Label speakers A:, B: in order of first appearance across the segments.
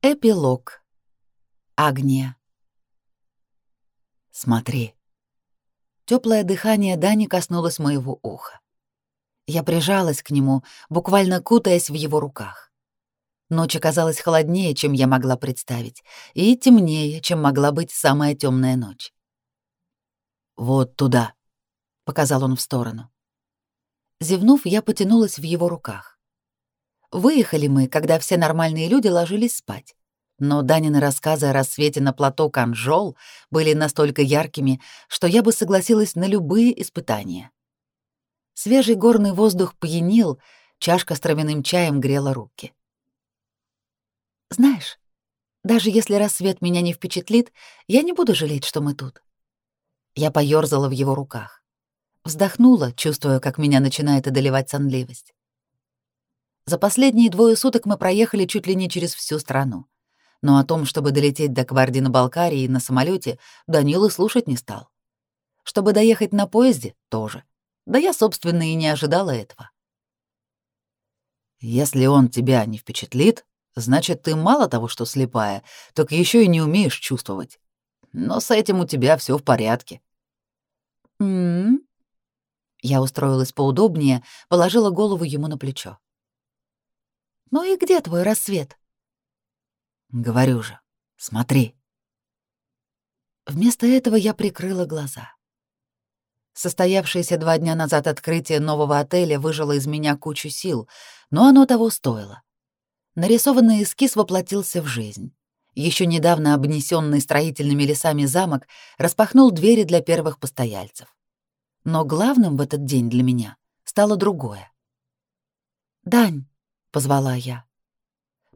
A: Эпилог. Агния. Смотри. Теплое дыхание Дани коснулось моего уха. Я прижалась к нему, буквально кутаясь в его руках. Ночь оказалась холоднее, чем я могла представить, и темнее, чем могла быть самая темная ночь. «Вот туда», — показал он в сторону. Зевнув, я потянулась в его руках. Выехали мы, когда все нормальные люди ложились спать. Но Данины рассказы о рассвете на плато Канжол были настолько яркими, что я бы согласилась на любые испытания. Свежий горный воздух пьянил, чашка с травяным чаем грела руки. «Знаешь, даже если рассвет меня не впечатлит, я не буду жалеть, что мы тут». Я поёрзала в его руках. Вздохнула, чувствуя, как меня начинает одолевать сонливость. За последние двое суток мы проехали чуть ли не через всю страну. Но о том, чтобы долететь до Квардино-Балкарии на самолете, Данил и слушать не стал. Чтобы доехать на поезде — тоже. Да я, собственно, и не ожидала этого. «Если он тебя не впечатлит, значит, ты мало того, что слепая, так еще и не умеешь чувствовать. Но с этим у тебя все в порядке». «М-м-м». Я устроилась поудобнее, положила голову ему на плечо. Ну и где твой рассвет? Говорю же, смотри. Вместо этого я прикрыла глаза. Состоявшееся два дня назад открытие нового отеля выжило из меня кучу сил, но оно того стоило. Нарисованный эскиз воплотился в жизнь. Еще недавно обнесенный строительными лесами замок распахнул двери для первых постояльцев. Но главным в этот день для меня стало другое. «Дань, — позвала я.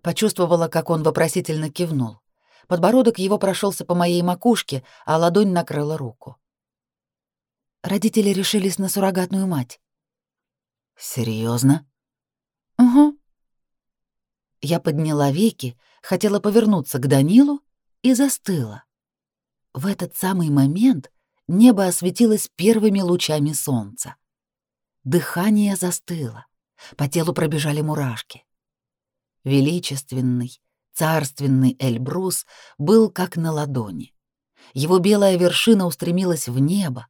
A: Почувствовала, как он вопросительно кивнул. Подбородок его прошелся по моей макушке, а ладонь накрыла руку. Родители решились на суррогатную мать. Серьезно? Угу. Я подняла веки, хотела повернуться к Данилу и застыла. В этот самый момент небо осветилось первыми лучами солнца. Дыхание застыло. По телу пробежали мурашки. Величественный, царственный Эльбрус был как на ладони. Его белая вершина устремилась в небо.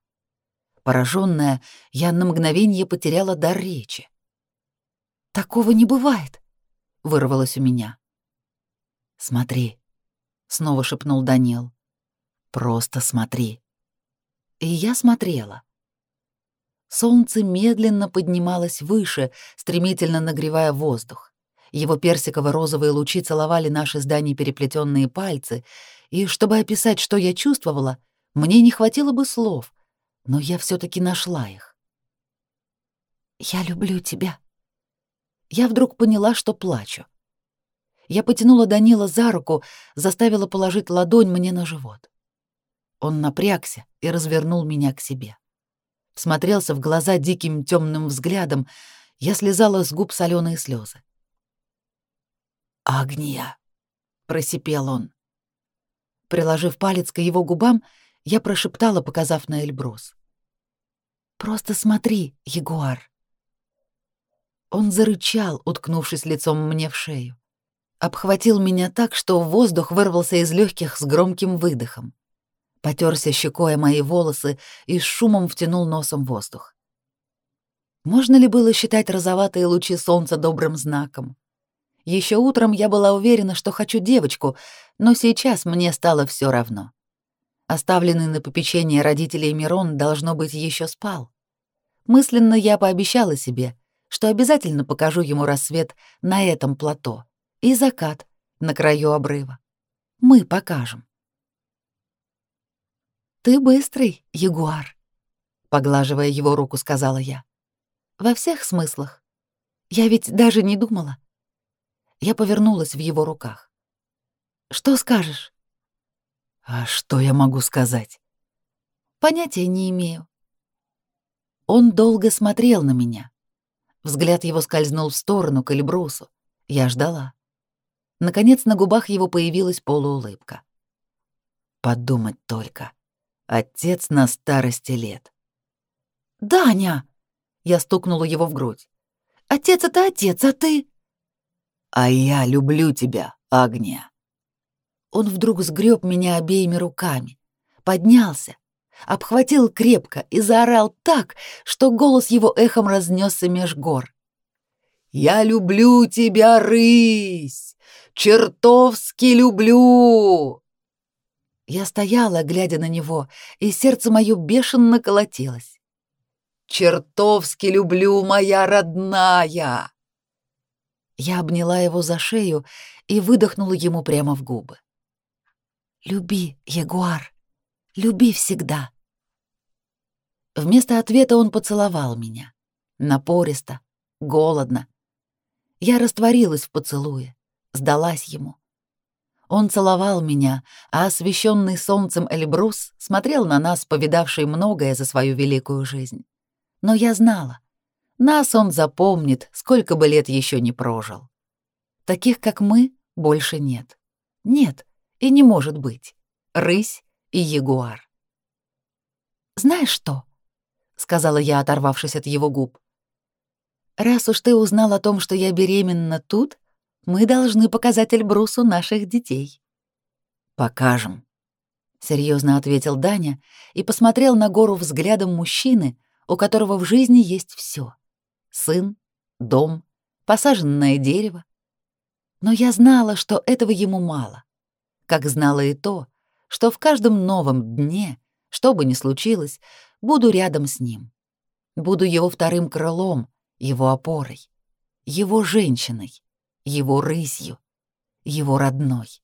A: Пораженная, я на мгновение потеряла дар речи. «Такого не бывает!» — вырвалось у меня. «Смотри», — снова шепнул Данил. «Просто смотри». И я смотрела. Солнце медленно поднималось выше, стремительно нагревая воздух. Его персиково-розовые лучи целовали наши с Даней переплетенные пальцы, и чтобы описать, что я чувствовала, мне не хватило бы слов, но я все таки нашла их. «Я люблю тебя». Я вдруг поняла, что плачу. Я потянула Данила за руку, заставила положить ладонь мне на живот. Он напрягся и развернул меня к себе всмотрелся в глаза диким темным взглядом, я слезала с губ соленые слезы. «Агния!» — просипел он. Приложив палец к его губам, я прошептала, показав на Эльбрус. «Просто смотри, Ягуар!» Он зарычал, уткнувшись лицом мне в шею. Обхватил меня так, что воздух вырвался из легких с громким выдохом потерся щекой мои волосы и с шумом втянул носом воздух. Можно ли было считать розоватые лучи солнца добрым знаком? Еще утром я была уверена, что хочу девочку, но сейчас мне стало все равно. Оставленный на попечение родителей Мирон, должно быть, еще спал. Мысленно я пообещала себе, что обязательно покажу ему рассвет на этом плато и закат на краю обрыва. Мы покажем. «Ты быстрый, ягуар», — поглаживая его руку, сказала я. «Во всех смыслах. Я ведь даже не думала». Я повернулась в его руках. «Что скажешь?» «А что я могу сказать?» «Понятия не имею». Он долго смотрел на меня. Взгляд его скользнул в сторону к Эльбрусу. Я ждала. Наконец на губах его появилась полуулыбка. «Подумать только», Отец на старости лет. «Даня!» — я стукнула его в грудь. «Отец — это отец, а ты...» «А я люблю тебя, Агния», Он вдруг сгреб меня обеими руками, поднялся, обхватил крепко и заорал так, что голос его эхом разнесся меж гор. «Я люблю тебя, рысь! Чертовски люблю!» Я стояла, глядя на него, и сердце мое бешено колотилось. «Чертовски люблю, моя родная!» Я обняла его за шею и выдохнула ему прямо в губы. «Люби, Ягуар, люби всегда». Вместо ответа он поцеловал меня. Напористо, голодно. Я растворилась в поцелуе, сдалась ему. Он целовал меня, а освещенный солнцем Эльбрус смотрел на нас, повидавший многое за свою великую жизнь. Но я знала, нас он запомнит, сколько бы лет еще не прожил. Таких, как мы, больше нет. Нет и не может быть. Рысь и ягуар. «Знаешь что?» — сказала я, оторвавшись от его губ. «Раз уж ты узнал о том, что я беременна тут, мы должны показать Эльбрусу наших детей». «Покажем», — серьезно ответил Даня и посмотрел на гору взглядом мужчины, у которого в жизни есть все: сын, дом, посаженное дерево. Но я знала, что этого ему мало, как знала и то, что в каждом новом дне, что бы ни случилось, буду рядом с ним. Буду его вторым крылом, его опорой, его женщиной, его рысью, его родной.